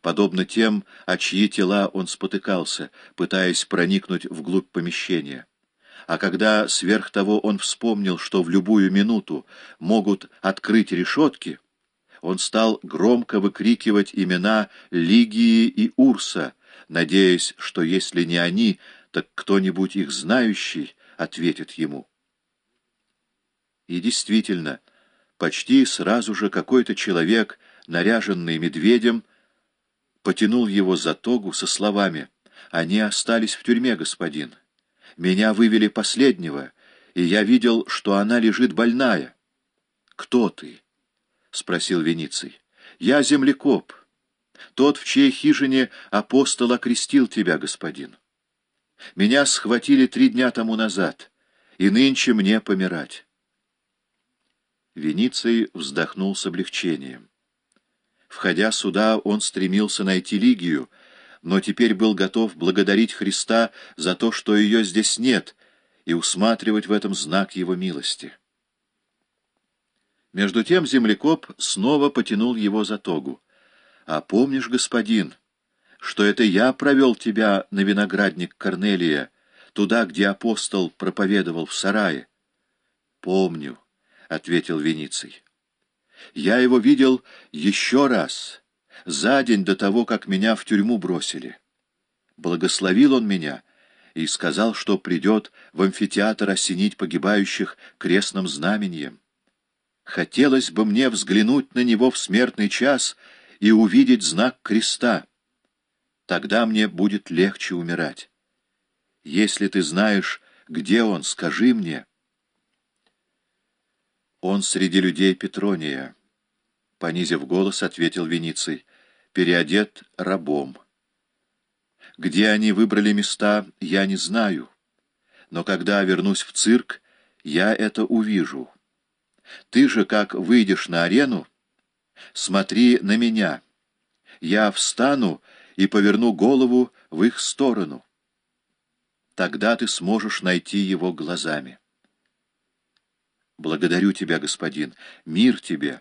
подобно тем, о чьи тела он спотыкался, пытаясь проникнуть вглубь помещения. А когда сверх того он вспомнил, что в любую минуту могут открыть решетки, он стал громко выкрикивать имена Лигии и Урса, надеясь, что если не они, так кто-нибудь их знающий ответит ему. И действительно, почти сразу же какой-то человек, наряженный медведем, потянул его за тогу со словами «Они остались в тюрьме, господин. Меня вывели последнего, и я видел, что она лежит больная». «Кто ты?» — спросил Вениций. «Я землекоп. Тот, в чьей хижине апостол окрестил тебя, господин. Меня схватили три дня тому назад, и нынче мне помирать». Вениций вздохнул с облегчением. Входя сюда, он стремился найти Лигию, но теперь был готов благодарить Христа за то, что ее здесь нет, и усматривать в этом знак его милости. Между тем землекоп снова потянул его за тогу. «А помнишь, господин, что это я провел тебя на виноградник Корнелия, туда, где апостол проповедовал в сарае?» «Помню», — ответил Вениций. «Я его видел еще раз, за день до того, как меня в тюрьму бросили. Благословил он меня» и сказал, что придет в амфитеатр осенить погибающих крестным знаменем. Хотелось бы мне взглянуть на него в смертный час и увидеть знак креста. Тогда мне будет легче умирать. Если ты знаешь, где он, скажи мне. Он среди людей Петрония, — понизив голос, ответил Вениций, — переодет рабом. Где они выбрали места, я не знаю, но когда вернусь в цирк, я это увижу». Ты же, как выйдешь на арену, смотри на меня. Я встану и поверну голову в их сторону. Тогда ты сможешь найти его глазами. Благодарю тебя, господин, мир тебе.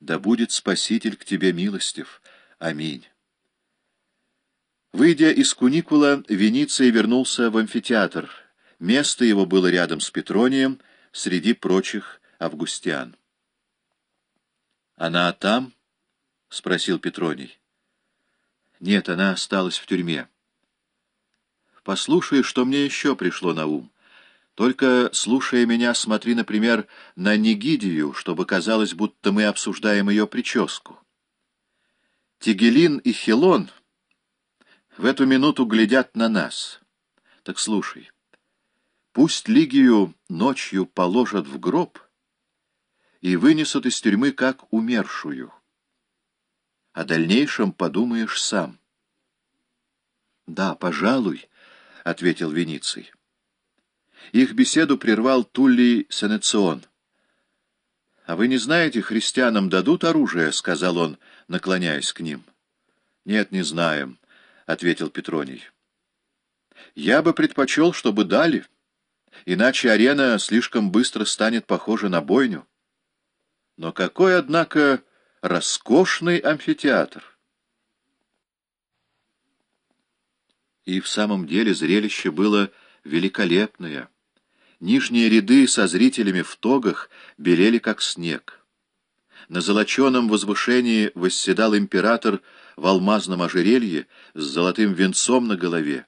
Да будет Спаситель к тебе милостив. Аминь. Выйдя из куникула, Вениций вернулся в амфитеатр. Место его было рядом с Петронием, среди прочих августиан. «Она там?» — спросил Петроний. «Нет, она осталась в тюрьме». «Послушай, что мне еще пришло на ум. Только, слушая меня, смотри, например, на Нигидию, чтобы казалось, будто мы обсуждаем ее прическу. Тигелин и Хилон в эту минуту глядят на нас. Так слушай». Пусть Лигию ночью положат в гроб и вынесут из тюрьмы как умершую. О дальнейшем подумаешь сам. — Да, пожалуй, — ответил Вениций. Их беседу прервал Туллий Сенецион. — А вы не знаете, христианам дадут оружие? — сказал он, наклоняясь к ним. — Нет, не знаем, — ответил Петроний. — Я бы предпочел, чтобы дали. — иначе арена слишком быстро станет похожа на бойню. Но какой, однако, роскошный амфитеатр! И в самом деле зрелище было великолепное. Нижние ряды со зрителями в тогах белели, как снег. На золоченом возвышении восседал император в алмазном ожерелье с золотым венцом на голове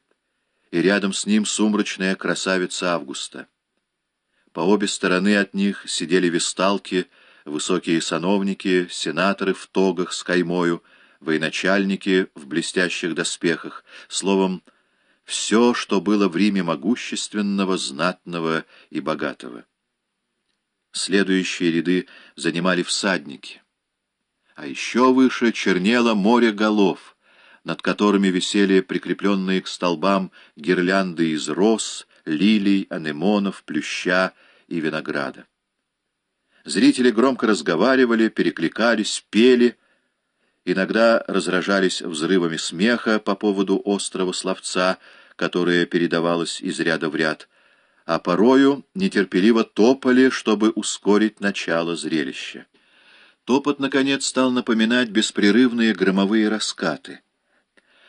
и рядом с ним сумрачная красавица Августа. По обе стороны от них сидели весталки, высокие сановники, сенаторы в тогах с каймою, военачальники в блестящих доспехах, словом, все, что было в Риме могущественного, знатного и богатого. Следующие ряды занимали всадники. А еще выше чернело море голов — над которыми висели прикрепленные к столбам гирлянды из роз, лилий, анемонов, плюща и винограда. Зрители громко разговаривали, перекликались, пели, иногда разражались взрывами смеха по поводу острого словца, которое передавалось из ряда в ряд, а порою нетерпеливо топали, чтобы ускорить начало зрелища. Топот, наконец, стал напоминать беспрерывные громовые раскаты.